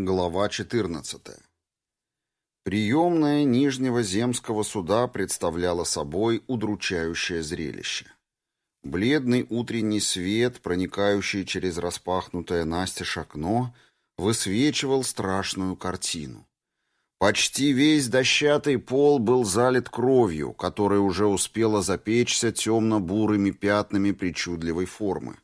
Глава 14. Приемная Нижнего земского суда представляла собой удручающее зрелище. Бледный утренний свет, проникающий через распахнутое настежь окно, высвечивал страшную картину. Почти весь дощатый пол был залит кровью, которая уже успела запечься темно-бурыми пятнами причудливой формы.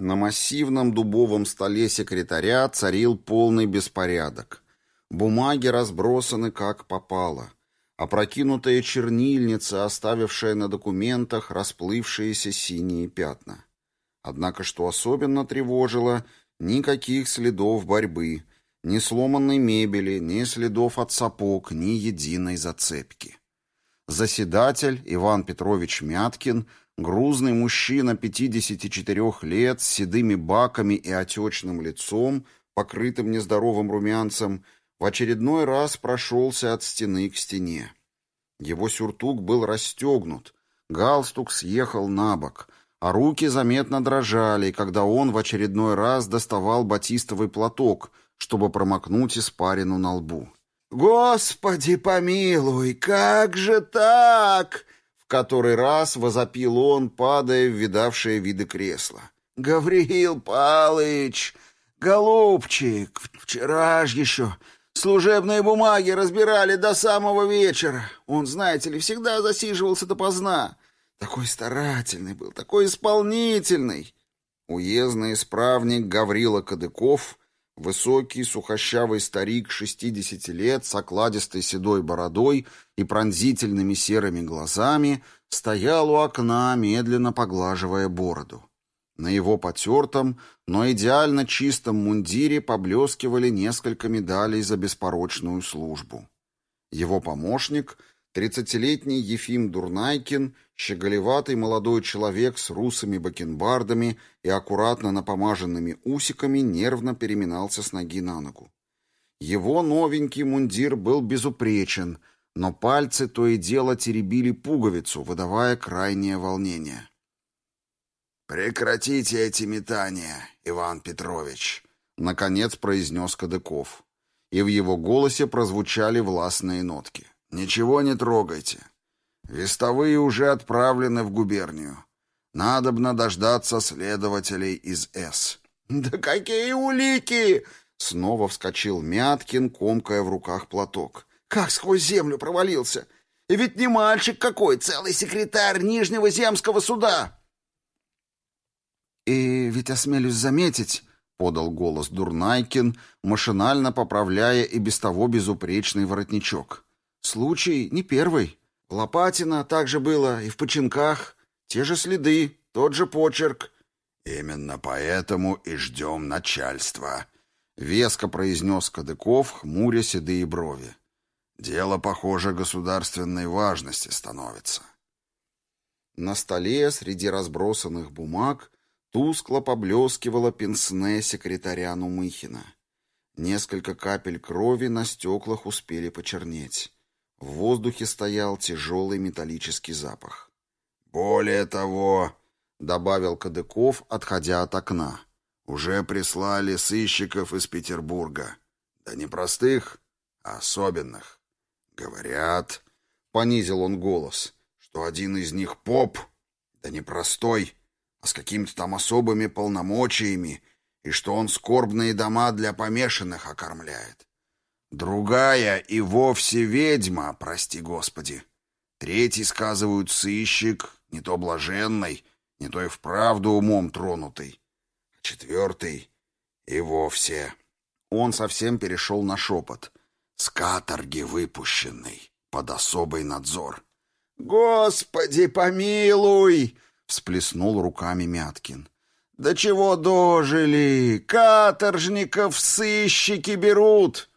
На массивном дубовом столе секретаря царил полный беспорядок. Бумаги разбросаны как попало. Опрокинутая чернильница, оставившая на документах расплывшиеся синие пятна. Однако, что особенно тревожило, никаких следов борьбы, ни сломанной мебели, ни следов от сапог, ни единой зацепки. Заседатель Иван Петрович Мяткин грузный мужчина 54 лет с седыми баками и отечным лицом, покрытым нездоровым румянцем, в очередной раз прошелся от стены к стене. Его сюртук был расстегнут, галстук съехал на бок, а руки заметно дрожали, когда он в очередной раз доставал батистовый платок, чтобы промокнуть испарину на лбу. «Господи помилуй, как же так?» который раз возопил он, падая в видавшее виды кресла. «Гавриил Палыч! Голубчик! Вчера ж еще служебные бумаги разбирали до самого вечера. Он, знаете ли, всегда засиживался допоздна. Такой старательный был, такой исполнительный!» Уездный исправник Гаврила Кадыков Высокий, сухощавый старик шестидесяти лет с окладистой седой бородой и пронзительными серыми глазами стоял у окна, медленно поглаживая бороду. На его потертом, но идеально чистом мундире поблескивали несколько медалей за беспорочную службу. Его помощник — Тридцатилетний Ефим Дурнайкин, щеголеватый молодой человек с русыми бакенбардами и аккуратно напомаженными усиками, нервно переминался с ноги на ногу. Его новенький мундир был безупречен, но пальцы то и дело теребили пуговицу, выдавая крайнее волнение. «Прекратите эти метания, Иван Петрович», — наконец произнес Кадыков. И в его голосе прозвучали властные нотки. — Ничего не трогайте. Вестовые уже отправлены в губернию. Надобно дождаться следователей из С. «Да какие улики!» Снова вскочил Мяткин, комкая в руках платок. «Как сквозь землю провалился! И ведь не мальчик какой, целый секретарь Нижнего земского суда!» «И ведь осмелюсь заметить...» — подал голос Дурнайкин, машинально поправляя и без того безупречный воротничок. Случай не первый. Лопатина также было и в Починках. Те же следы, тот же почерк. Именно поэтому и ждем начальства. Веско произнес Кадыков, хмуря седые брови. Дело, похоже, государственной важности становится. На столе среди разбросанных бумаг тускло поблескивала пенсне секретаря Нумыхина. Несколько капель крови на стеклах успели почернеть. В воздухе стоял тяжелый металлический запах. «Более того», — добавил Кадыков, отходя от окна, — «уже прислали сыщиков из Петербурга. Да не простых, а особенных. Говорят, — понизил он голос, — что один из них поп, да не простой, а с какими-то там особыми полномочиями, и что он скорбные дома для помешанных окормляет. Другая и вовсе ведьма, прости господи. Третий, сказывают, сыщик, не то блаженный, не то и вправду умом тронутый. А четвертый и вовсе. Он совсем перешел на шепот. С каторги выпущенный, под особый надзор. «Господи, помилуй!» — всплеснул руками Мяткин. «Да чего дожили? Каторжников сыщики берут!»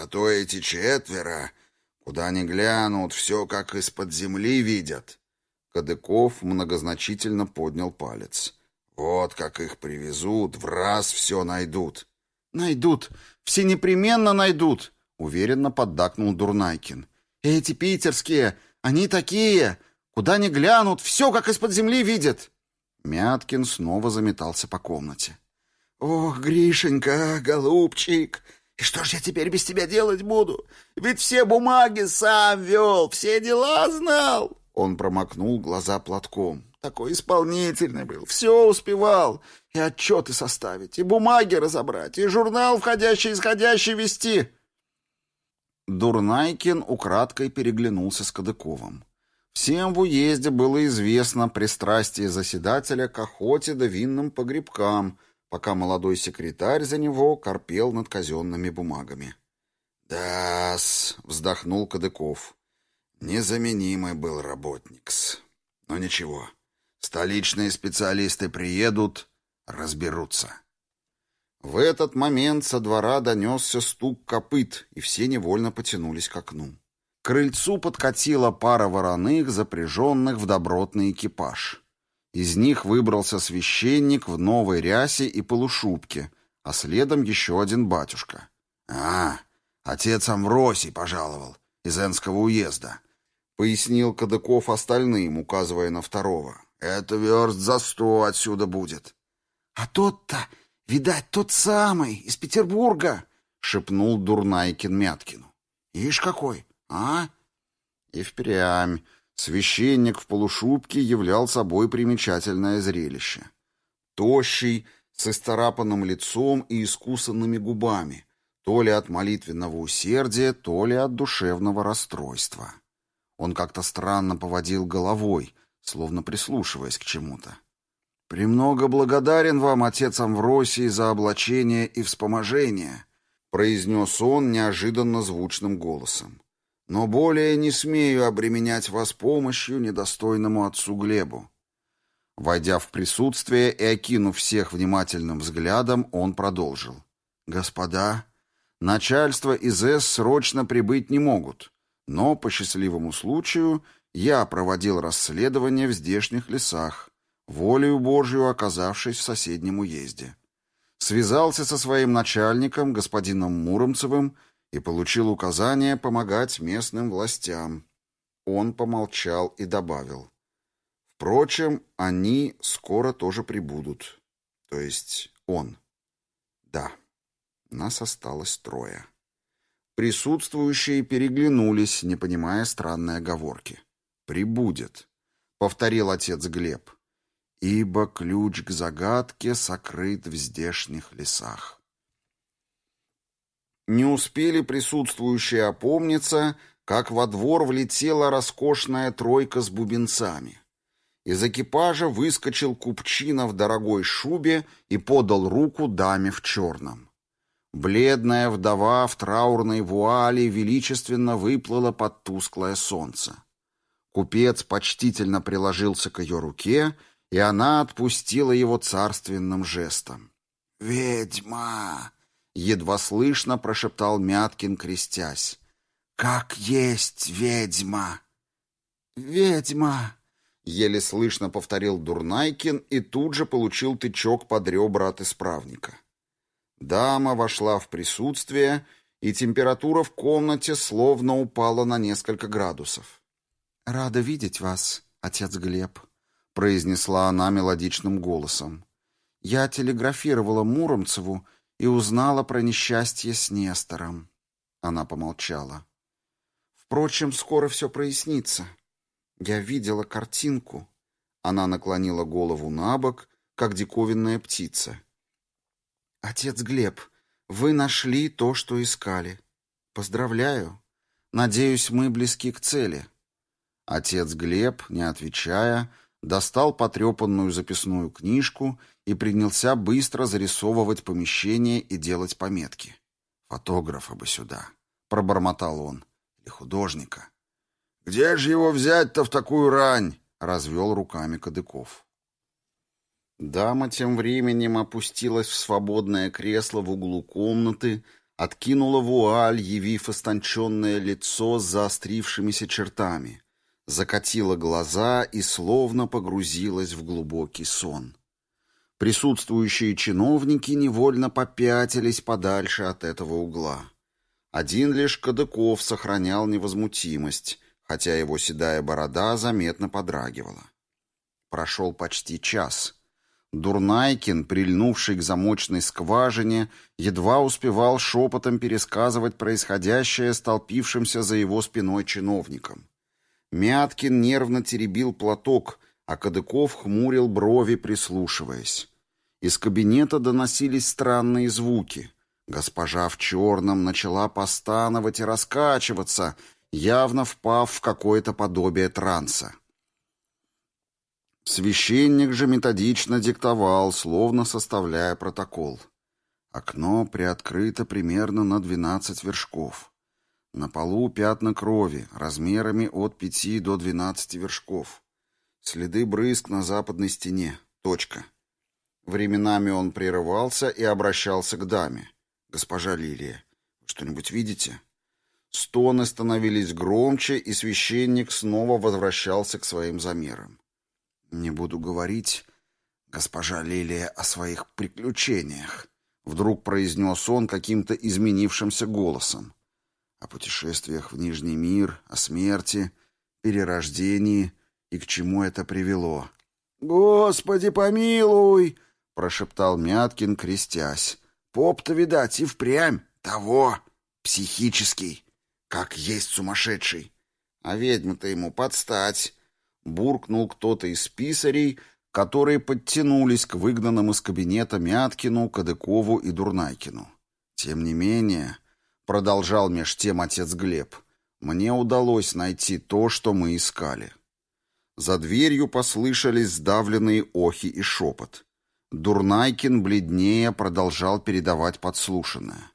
А то эти четверо, куда ни глянут, все как из-под земли видят. Кадыков многозначительно поднял палец. Вот как их привезут, в раз все найдут. Найдут, все непременно найдут, уверенно поддакнул Дурнайкин. Эти питерские, они такие, куда ни глянут, все как из-под земли видят. Мяткин снова заметался по комнате. «Ох, Гришенька, голубчик!» И что ж я теперь без тебя делать буду? Ведь все бумаги сам вел, все дела знал!» Он промокнул глаза платком. Такой исполнительный был, все успевал. И отчеты составить, и бумаги разобрать, и журнал входящий-исходящий вести. Дурнайкин украдкой переглянулся с Кадыковым. Всем пока молодой секретарь за него корпел над казенными бумагами. «Да-с», — вздохнул Кадыков. «Незаменимый был работникс. Но ничего, столичные специалисты приедут, разберутся». В этот момент со двора донесся стук копыт, и все невольно потянулись к окну. К крыльцу подкатила пара вороных, запряженных в добротный экипаж. Из них выбрался священник в новой рясе и полушубке, а следом еще один батюшка. «А, отец Амвросий пожаловал из Энского уезда», — пояснил Кадыков остальным, указывая на второго. «Это верст за сто отсюда будет». «А тот-то, видать, тот самый, из Петербурга», — шепнул Дурнайкин Мяткину. «Ишь какой, а?» «И впрямь». Священник в полушубке являл собой примечательное зрелище. Тощий, с истарапанным лицом и искусанными губами, то ли от молитвенного усердия, то ли от душевного расстройства. Он как-то странно поводил головой, словно прислушиваясь к чему-то. «Премного благодарен вам, отец Амвросий, за облачение и вспоможение», произнес он неожиданно звучным голосом. Но более не смею обременять вас помощью недостойному отцу Глебу». Войдя в присутствие и окинув всех внимательным взглядом, он продолжил. «Господа, начальство из С срочно прибыть не могут, но по счастливому случаю я проводил расследование в здешних лесах, волею Божью оказавшись в соседнем уезде. Связался со своим начальником, господином Муромцевым, и получил указание помогать местным властям. Он помолчал и добавил. Впрочем, они скоро тоже прибудут. То есть он. Да, нас осталось трое. Присутствующие переглянулись, не понимая странной оговорки. «Прибудет», — повторил отец Глеб, — «ибо ключ к загадке сокрыт в здешних лесах». Не успели присутствующие опомниться, как во двор влетела роскошная тройка с бубенцами. Из экипажа выскочил купчина в дорогой шубе и подал руку даме в черном. Бледная вдова в траурной вуале величественно выплыла под тусклое солнце. Купец почтительно приложился к ее руке, и она отпустила его царственным жестом. «Ведьма!» едва слышно прошептал Мяткин, крестясь. «Как есть ведьма!» «Ведьма!» — еле слышно повторил Дурнайкин и тут же получил тычок под ребра от исправника. Дама вошла в присутствие, и температура в комнате словно упала на несколько градусов. «Рада видеть вас, отец Глеб», произнесла она мелодичным голосом. Я телеграфировала Муромцеву и узнала про несчастье с Нестором. Она помолчала. Впрочем, скоро все прояснится. Я видела картинку. Она наклонила голову на бок, как диковинная птица. «Отец Глеб, вы нашли то, что искали. Поздравляю. Надеюсь, мы близки к цели». Отец Глеб, не отвечая, достал потрепанную записную книжку и принялся быстро зарисовывать помещение и делать пометки. «Фотографа бы сюда», — пробормотал он, — «или художника». «Где же его взять-то в такую рань?» — развел руками Кадыков. Дама тем временем опустилась в свободное кресло в углу комнаты, откинула вуаль, явив истонченное лицо с заострившимися чертами — закатила глаза и словно погрузилась в глубокий сон. Присутствующие чиновники невольно попятились подальше от этого угла. Один лишь Кадыков сохранял невозмутимость, хотя его седая борода заметно подрагивала. Прошел почти час. Дурнайкин, прильнувший к замочной скважине, едва успевал шепотом пересказывать происходящее столпившимся за его спиной чиновникам. Мяткин нервно теребил платок, а Кадыков хмурил брови, прислушиваясь. Из кабинета доносились странные звуки. Госпожа в черном начала постановать и раскачиваться, явно впав в какое-то подобие транса. Священник же методично диктовал, словно составляя протокол. Окно приоткрыто примерно на 12 вершков. На полу пятна крови, размерами от пяти до двенадцати вершков. Следы брызг на западной стене. Точка. Временами он прерывался и обращался к даме. «Госпожа Лилия, что-нибудь видите?» Стоны становились громче, и священник снова возвращался к своим замерам. «Не буду говорить, госпожа Лилия, о своих приключениях», — вдруг произнес он каким-то изменившимся голосом. «О путешествиях в Нижний мир, о смерти, перерождении и к чему это привело». «Господи помилуй!» — прошептал Мяткин, крестясь. «Поп-то, видать, и впрямь того, психический, как есть сумасшедший. А ведьма-то ему подстать» буркнул кто-то из писарей, которые подтянулись к выгнанным из кабинета Мяткину, Кадыкову и Дурнайкину. Тем не менее, Продолжал меж тем отец Глеб. Мне удалось найти то, что мы искали. За дверью послышались сдавленные охи и шепот. Дурнайкин бледнее продолжал передавать подслушанное.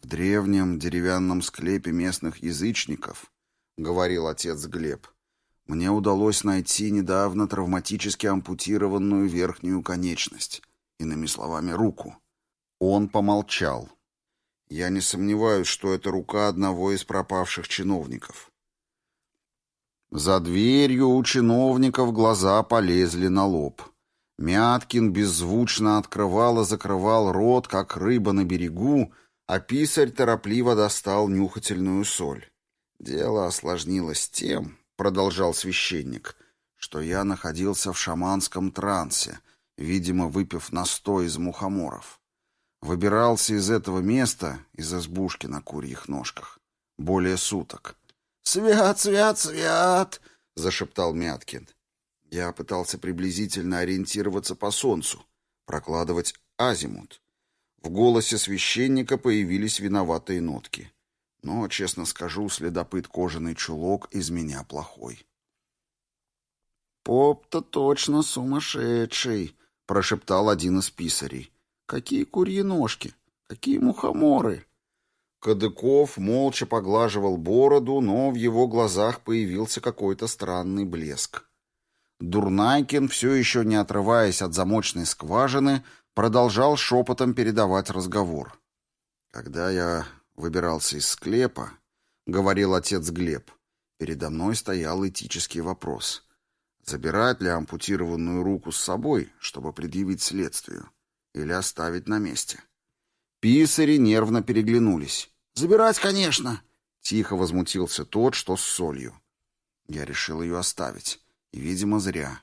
«В древнем деревянном склепе местных язычников», — говорил отец Глеб, — «мне удалось найти недавно травматически ампутированную верхнюю конечность, иными словами, руку». Он помолчал. Я не сомневаюсь, что это рука одного из пропавших чиновников. За дверью у чиновников глаза полезли на лоб. Мяткин беззвучно открывал и закрывал рот, как рыба на берегу, а писарь торопливо достал нюхательную соль. «Дело осложнилось тем», — продолжал священник, — «что я находился в шаманском трансе, видимо, выпив настой из мухоморов. Выбирался из этого места, из избушки на курьих ножках, более суток. «Свят, свят, свят!» — зашептал Мяткин. Я пытался приблизительно ориентироваться по солнцу, прокладывать азимут. В голосе священника появились виноватые нотки. Но, честно скажу, следопыт кожаный чулок из меня плохой. «Поп-то точно сумасшедший!» — прошептал один из писарей. Какие курьи ножки! Какие мухоморы!» Кадыков молча поглаживал бороду, но в его глазах появился какой-то странный блеск. Дурнайкин, все еще не отрываясь от замочной скважины, продолжал шепотом передавать разговор. «Когда я выбирался из склепа, — говорил отец Глеб, — передо мной стоял этический вопрос. Забирать ли ампутированную руку с собой, чтобы предъявить следствию? Или оставить на месте. Писари нервно переглянулись. «Забирать, конечно!» Тихо возмутился тот, что с солью. Я решил ее оставить. И, видимо, зря.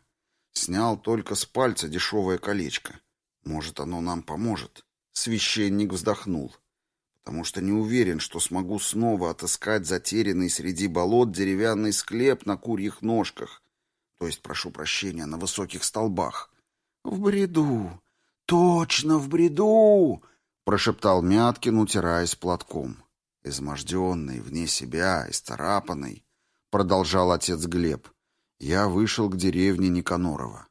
Снял только с пальца дешевое колечко. Может, оно нам поможет. Священник вздохнул. Потому что не уверен, что смогу снова отыскать затерянный среди болот деревянный склеп на курьих ножках. То есть, прошу прощения, на высоких столбах. В бреду точно в бреду!» — прошептал Мяткин, утираясь платком. Изможденный, вне себя, исцарапанный, продолжал отец Глеб. Я вышел к деревне Никанорова.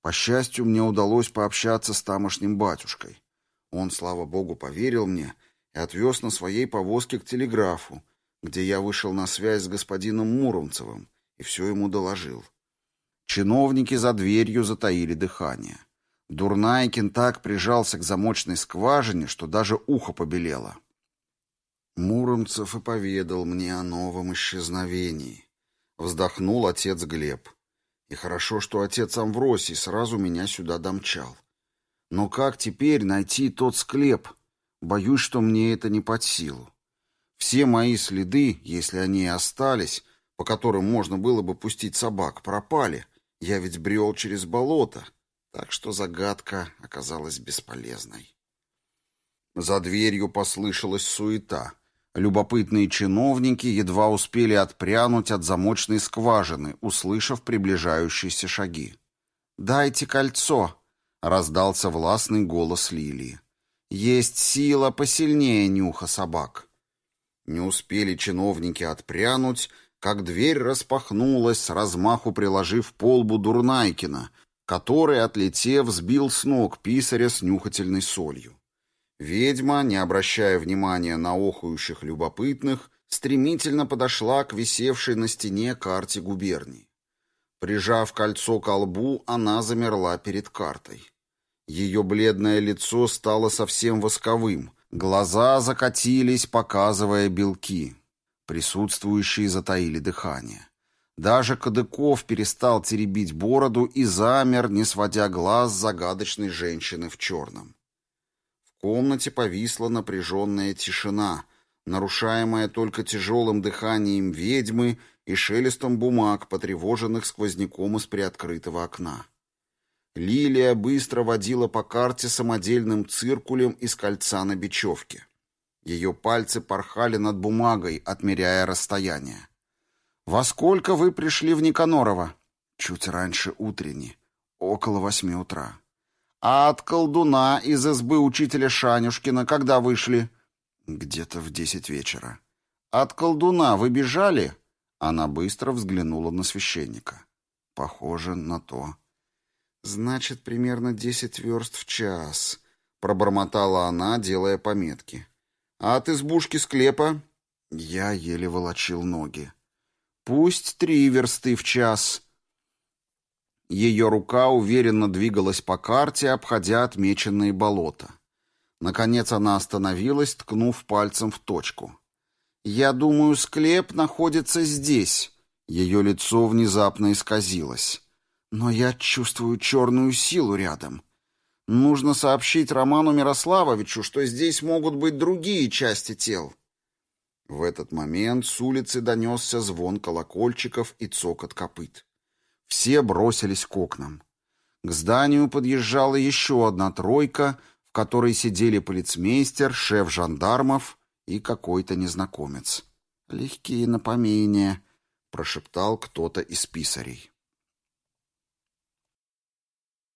По счастью, мне удалось пообщаться с тамошним батюшкой. Он, слава богу, поверил мне и отвез на своей повозке к телеграфу, где я вышел на связь с господином Муромцевым и все ему доложил. Чиновники за дверью затаили дыхание. Дурнайкин так прижался к замочной скважине, что даже ухо побелело. Муромцев и поведал мне о новом исчезновении. Вздохнул отец Глеб. И хорошо, что отец Амвросий сразу меня сюда домчал. Но как теперь найти тот склеп? Боюсь, что мне это не под силу. Все мои следы, если они и остались, по которым можно было бы пустить собак, пропали. Я ведь брел через болото, так что загадка оказалась бесполезной. За дверью послышалась суета. Любопытные чиновники едва успели отпрянуть от замочной скважины, услышав приближающиеся шаги. «Дайте кольцо!» — раздался властный голос Лилии. «Есть сила посильнее нюха собак». Не успели чиновники отпрянуть, как дверь распахнулась, с размаху приложив полбу Дурнайкина — который, отлетев, сбил с ног писаря с нюхательной солью. Ведьма, не обращая внимания на охающих любопытных, стремительно подошла к висевшей на стене карте губернии. Прижав кольцо к лбу, она замерла перед картой. Ее бледное лицо стало совсем восковым, глаза закатились, показывая белки. Присутствующие затаили дыхание. Даже Кадыков перестал теребить бороду и замер, не сводя глаз загадочной женщины в черном. В комнате повисла напряженная тишина, нарушаемая только тяжелым дыханием ведьмы и шелестом бумаг, потревоженных сквозняком из приоткрытого окна. Лилия быстро водила по карте самодельным циркулем из кольца на бечевке. Ее пальцы порхали над бумагой, отмеряя расстояние.«Во сколько вы пришли в Никанорово?» «Чуть раньше утренни, около восьми утра». «А от колдуна из избы учителя Шанюшкина когда вышли?» «Где-то в десять вечера». «От колдуна вы бежали?» Она быстро взглянула на священника. «Похоже на то». «Значит, примерно десять верст в час», — пробормотала она, делая пометки. «А от избушки склепа?» Я еле волочил ноги. Пусть три версты в час. Ее рука уверенно двигалась по карте, обходя отмеченные болота. Наконец она остановилась, ткнув пальцем в точку. «Я думаю, склеп находится здесь». Ее лицо внезапно исказилось. «Но я чувствую черную силу рядом. Нужно сообщить Роману Мирославовичу, что здесь могут быть другие части тел». В этот момент с улицы донесся звон колокольчиков и цокот копыт. Все бросились к окнам. К зданию подъезжала еще одна тройка, в которой сидели полицмейстер, шеф жандармов и какой-то незнакомец. «Легкие напоминия», — прошептал кто-то из писарей.